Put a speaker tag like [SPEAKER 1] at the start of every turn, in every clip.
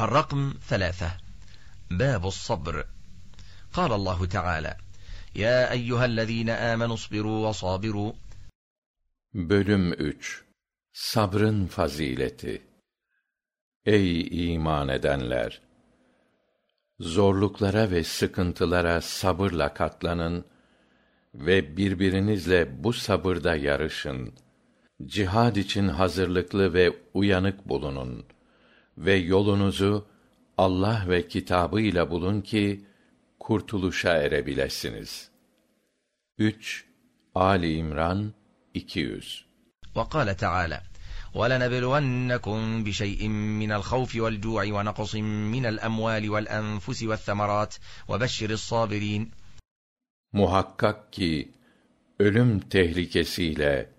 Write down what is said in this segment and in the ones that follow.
[SPEAKER 1] الرقم ثلاثة باب الصبر قال الله تعالى يا أيها الذين آمنوا اصبروا وصابروا
[SPEAKER 2] Bölüm 3 Sabrın fazileti Ey iman edenler! Zorluklara ve sıkıntılara sabırla katlanın ve birbirinizle bu sabırda yarışın. Cihad için hazırlıklı ve uyanık bulunun ve yolunuzu Allah ve kitabıyla bulun ki kurtuluşa erebilesiniz. 3 Ali İmran 200
[SPEAKER 1] وقال تعالى ولنبلونكم بشيء من الخوف والجوع ونقص من الأموال والأنفس والثمرات وبشر الصابرين
[SPEAKER 2] Muhakkak ki ölüm tehlikesiyle,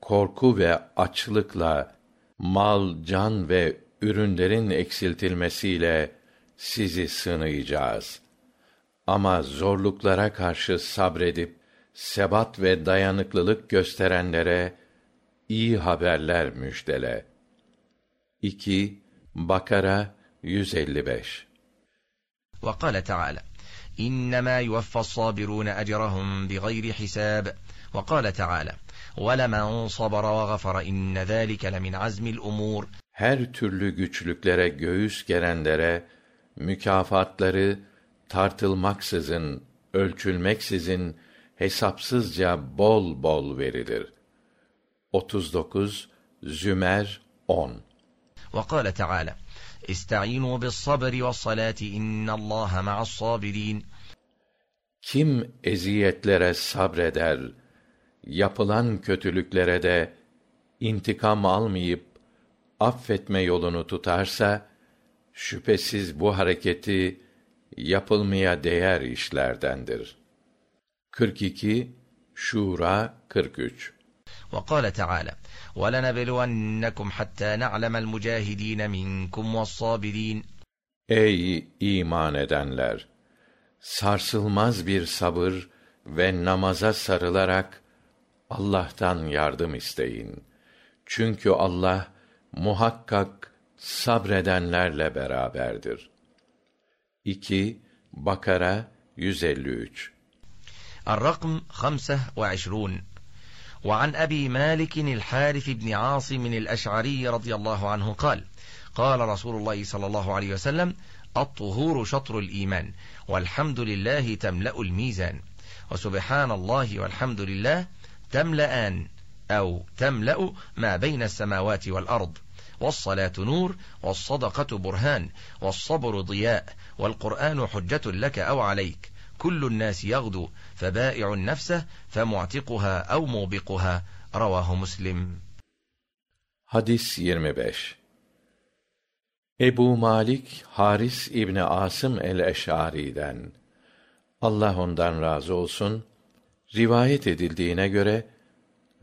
[SPEAKER 2] korku ve açlıkla, mal, can ve ürünlerin eksiltilmesiyle sizi sınayacağız. Ama zorluklara karşı sabredip sebat ve dayanıklılık gösterenlere iyi haberler müjdele. 2 Bakara 155
[SPEAKER 1] وقال تعالى إنما يوفى الصابرون أجرهم بغير حساب وقال تعالى ولمن صبر وغفر إن ذلك لمن عزم الأمور
[SPEAKER 2] Her türlü güçlüklere göğüs gerenlere mükafatları tartılmaksızın, ölçülmeksizin hesapsızca bol bol verilir. 39 Zümer 10
[SPEAKER 1] وقال تعالى استعينوا بالصبر والصلاة إن الله مع الصابرين
[SPEAKER 2] Kim eziyetlere sabreder, yapılan kötülüklere de intikam almayıp affetme yolunu tutarsa şüphesiz bu hareketi yapılmaya değer işlerdendir. 42 Şura 43
[SPEAKER 1] وقال تعالى ولنبلونكم حتى نعلم المجاهدين منكم والصابرين
[SPEAKER 2] Ey iman edenler! Sarsılmaz bir sabır ve namaza sarılarak Allah'tan yardım isteyin. Çünkü Allah muhakkak sabredenlerle beraberdir. 2 Bakara 153
[SPEAKER 1] الرقم 25 وعن أبي مالك الحارث بن عاصم الأشعري رضي الله عنه قال قال رسول الله صلى الله عليه وسلم الطهور شطر الإيمان والحمد لله تملأ الميزان وسبحان الله والحمد لله تملأان أو تملأ ما بين السماوات والأرض والصلاة نور والصدقة برهان والصبر ضياء والقرآن حجة لك أو عليك كل الناس يغدو فبائع نفسه فمعتقها أو موبقها رواه مسلم
[SPEAKER 2] Hadis 25 Ebu Malik Haris İbni Asım el-Eş'ari'den Allah ondan razı olsun rivayet edildiğine göre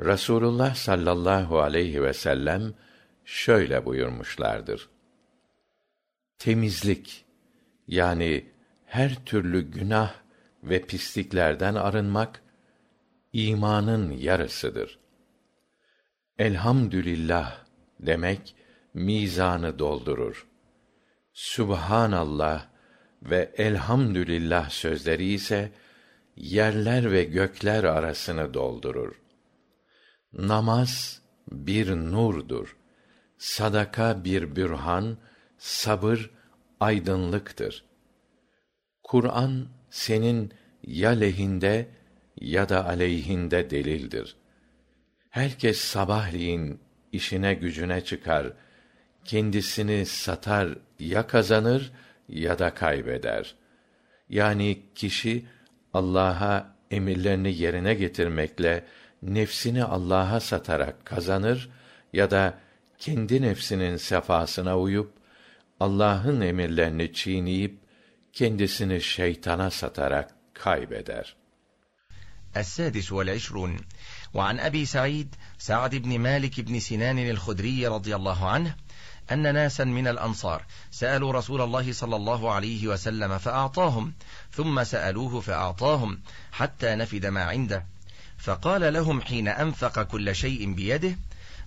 [SPEAKER 2] Rasulullah sallallahu aleyhi ve sellem şöyle buyurmuşlardır. Temizlik yani her türlü günah ve pisliklerden arınmak imanın yarısıdır. Elhamdülillah demek mizanı doldurur. Subhanallah ve elhamdülillah sözleri ise yerler ve gökler arasını doldurur. Namaz bir nurdur. Sadaka bir bürhan, sabır aydınlıktır. Kur'an senin ya lehinde ya da aleyhinde delildir. Herkes sabahleyin işine gücüne çıkar, kendisini satar ya kazanır ya da kaybeder. Yani kişi Allah'a emirlerini yerine getirmekle nefsini allah'a satarak kazanır ya da kendi nefsinin sefasına uyup allah'ın emirlerini çiğneyip kendisini şeytana satarak kaybeder
[SPEAKER 1] السادس والعشرون وعن أبي سعيد سعد بن مالك بن سنان الخدري رضي الله عنه أن ناسا من الأنصار سألوا رسول الله صلى الله عليه وسلم فأعطاهم ثم سألوه فأعطاهم حتى نفد ما عنده فقال لهم حين أنفق كل شيء بيده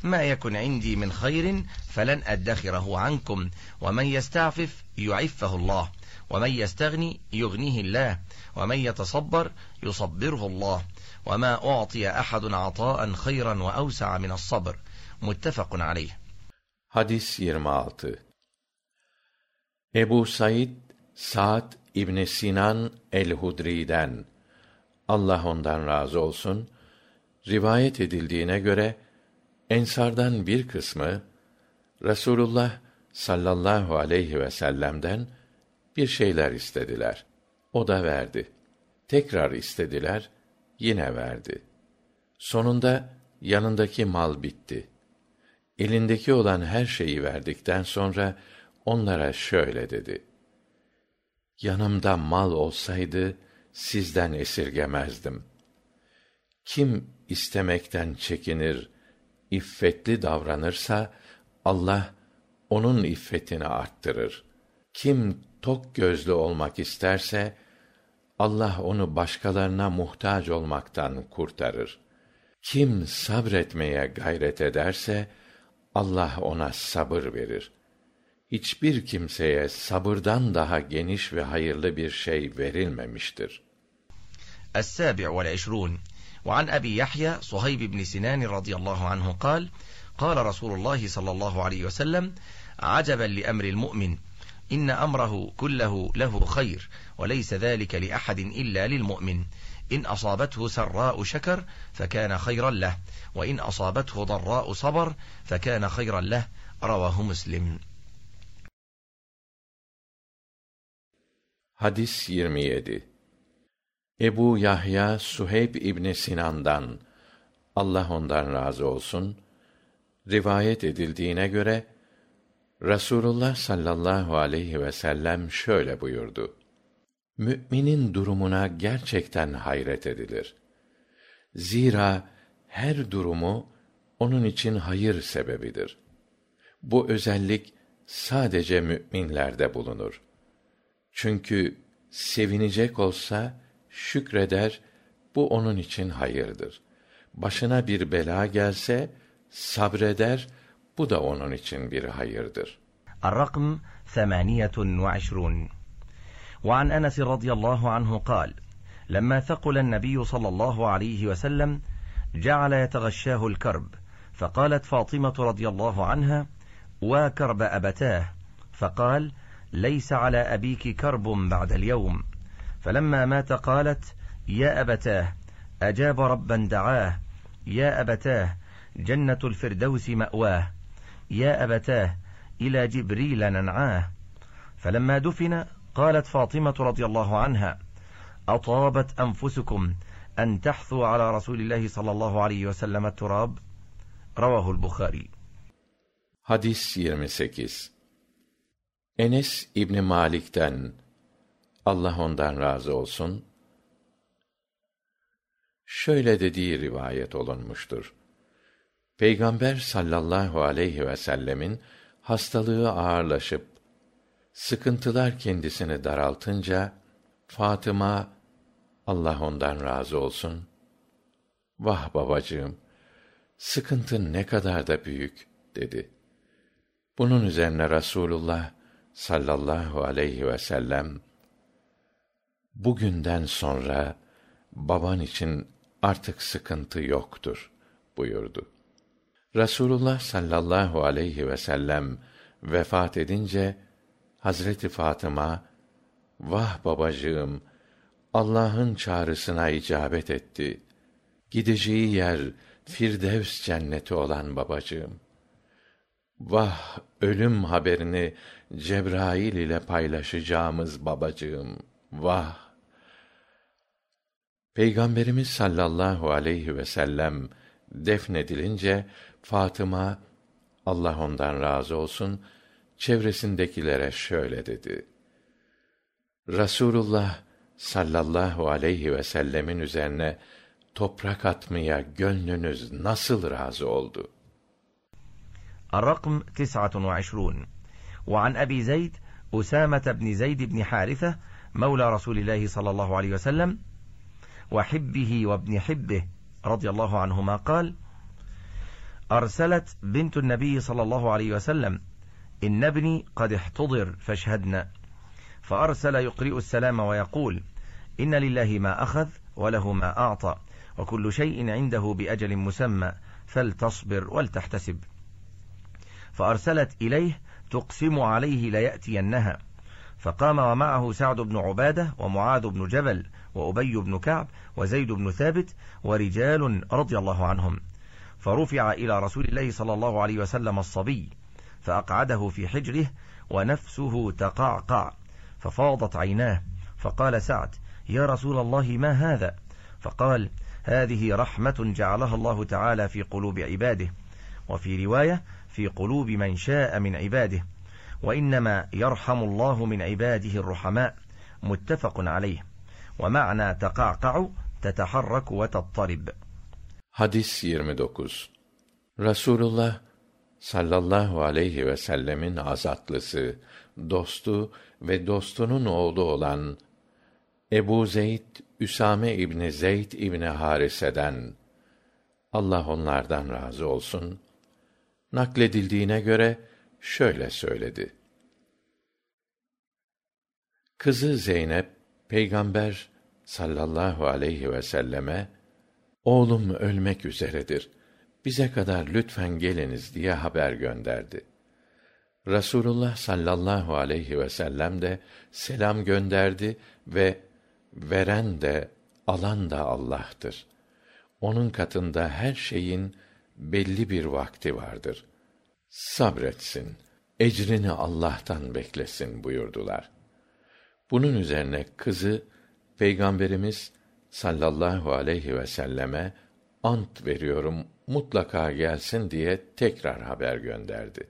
[SPEAKER 1] ما يكن عندي من خير فلن أدخره عنكم ومن يستعفف يعفه الله ومن يستغني يغنيه الله ومن يتصبر يصبره الله وما أعطي أحد عطاء خيرا وأوسع من الصبر متفق عليه
[SPEAKER 2] Hadis 26 Ebu Said Sa'd İbn Sinan el-Hudri'den Allah ondan razı olsun rivayet edildiğine göre ensardan bir kısmı Resulullah sallallahu aleyhi ve sellem'den bir şeyler istediler. O da verdi. Tekrar istediler, yine verdi. Sonunda yanındaki mal bitti. Elindeki olan her şeyi verdikten sonra onlara şöyle dedi: Yanımda mal olsaydı sizden esirgemezdim. Kim istemekten çekinir, iffetli davranırsa Allah onun iffetini arttırır. Kim tok gözlü olmak isterse Allah onu başkalarına muhtaç olmaktan kurtarır. Kim sabretmeye gayret ederse Allah ona sabır verir hiçbir kimseye sabırdan daha geniş ve hayırlı bir şey verilmemiştir
[SPEAKER 1] السابع والعشرون وعن أبي يحيى صهيب بن سنان رضي الله عنه قال قال رسول الله صلى الله عليه وسلم عجبا لأمر المؤمن إن أمره كله له خير وليس ذلك لأحد إلا للمؤمن إن أصابته سراء شكر فكان خيرا له وإن أصابته ضراء صبر فكان خيرا له رواه مسلم
[SPEAKER 2] Hadis 27 Ebu Yahya Suheyb İbni Sinan'dan Allah ondan razı olsun rivayet edildiğine göre Rasulullah sallallahu aleyhi ve sellem şöyle buyurdu. Müminin durumuna gerçekten hayret edilir. Zira her durumu onun için hayır sebebidir. Bu özellik sadece müminlerde bulunur çünkü sevinecek olsa şükreder bu onun için hayırdır başına bir bela gelse sabreder bu da onun için bir hayırdır
[SPEAKER 1] الرقم ثمانية وعشرون وعن أنس رضي الله عنه قال لما ثقل النبي صلى الله عليه وسلم جعل يتغشاه الكرب فقالت فاطمة رضي الله عنها وكرب أبتاه فقال ليس على أبيك كرب بعد اليوم فلما مات قالت يا أبتاه أجاب ربا دعاه يا أبتاه جنة الفردوس مأواه يا أبتاه إلى جبريل ننعاه فلما دفن قالت فاطمة رضي الله عنها أطابت أنفسكم أن تحثوا على رسول الله صلى الله عليه وسلم التراب رواه البخاري
[SPEAKER 2] Hadis 28 Enes İbni Malik'ten Allah ondan razı olsun. Şöyle dediği rivayet olunmuştur. Peygamber sallallahu aleyhi ve sellemin hastalığı ağırlaşıp sıkıntılar kendisini daraltınca Fatıma Allah ondan razı olsun. Vah babacığım sıkıntın ne kadar da büyük dedi. Bunun üzerine rasulullah sallallahu aleyhi ve sellem bugünden sonra baban için artık sıkıntı yoktur buyurdu. Rasulullah sallallahu aleyhi ve sellem vefat edince hazreti fatıma vah babacığım allah'ın çağrısına icabet etti. Gideceği yer firdevs cenneti olan babacığım vah ölüm haberini cebrail ile paylaşacağımız babacığım vah. Peygamberimiz sallallahu aleyhi ve sellem defnedilince fatıma allah ondan razı olsun çevresindekilere şöyle dedi. Rasulullah sallallahu aleyhi ve sellemin üzerine toprak atmaya gönlünüz nasıl razı oldu
[SPEAKER 1] الرقم تسعة وعن أبي زيد أسامة بن زيد بن حارثة مولى رسول الله صلى الله عليه وسلم وحبه وابن حبه رضي الله عنهما قال أرسلت بنت النبي صلى الله عليه وسلم إن ابني قد احتضر فاشهدنا فأرسل يقرئ السلام ويقول إن لله ما أخذ وله ما أعطى وكل شيء عنده بأجل مسمى فلتصبر ولتحتسب فأرسلت إليه تقسم عليه ليأتينها فقام ومعه سعد بن عبادة ومعاذ بن جبل وأبي بن كعب وزيد بن ثابت ورجال رضي الله عنهم فرفع إلى رسول الله صلى الله عليه وسلم الصبي فأقعده في حجره ونفسه تقعقع ففاضت عيناه فقال سعد يا رسول الله ما هذا فقال هذه رحمة جعلها الله تعالى في قلوب عباده وفي رواية في قلوب من شاء من عباده وإنما يرحم الله من عباده الرحماء متفق عليه ومعنى تقعقع تتحرك وتضطرب
[SPEAKER 2] Hadis 29 Resulullah sallallahu aleyhi ve sellemin azatlısı, dostu ve dostunun oğlu olan Ebu Zeyd Üsame İbni Zeyd İbni Harise'den Allah onlardan razı olsun nakledildiğine göre şöyle söyledi. Kızı Zeynep peygamber sallallahu aleyhi ve selleme oğlum ölmek üzeredir. Bize kadar lütfen geliniz diye haber gönderdi. Rasulullah sallallahu aleyhi ve sellem de selam gönderdi ve veren de alan da Allah'tır. Onun katında her şeyin belli bir vakti vardır. Sabretsin, ecrini Allah'tan beklesin buyurdular. Bunun üzerine kızı Peygamberimiz sallallahu aleyhi ve selleme ant veriyorum mutlaka gelsin diye tekrar haber gönderdi.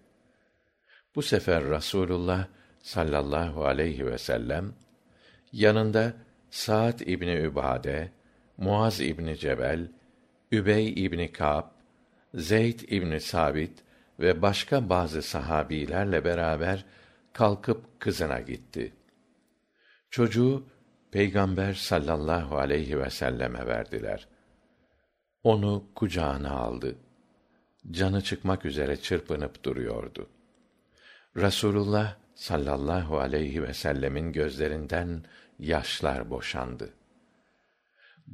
[SPEAKER 2] Bu sefer Rasulullah sallallahu aleyhi ve sellem yanında Sa'd İbni Übade, Muaz İbni Cebel, Übey İbni Ka'b, Zeyd İbni Sabit ve başka bazı sahabilerle beraber kalkıp kızına gitti. Çocuğu Peygamber sallallahu aleyhi ve selleme verdiler. Onu kucağına aldı. Canı çıkmak üzere çırpınıp duruyordu. Rasulullah sallallahu aleyhi ve sellemin gözlerinden yaşlar boşandı.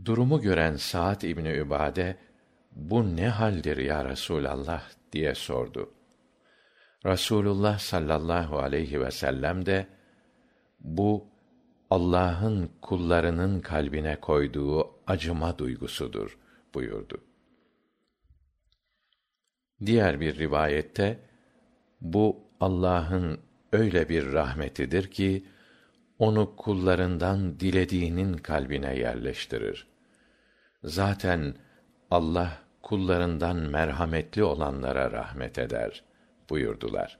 [SPEAKER 2] Durumu gören Sa'd İbni Übade, bu ne haldir ya Resulallah diye sordu. Rasulullah sallallahu aleyhi ve sellem de, bu Allah'ın kullarının kalbine koyduğu acıma duygusudur buyurdu. Diğer bir rivayette bu Allah'ın öyle bir rahmetidir ki onu kullarından dilediğinin kalbine yerleştirir. Zaten Allah kullarından merhametli olanlara rahmet eder buyurdular.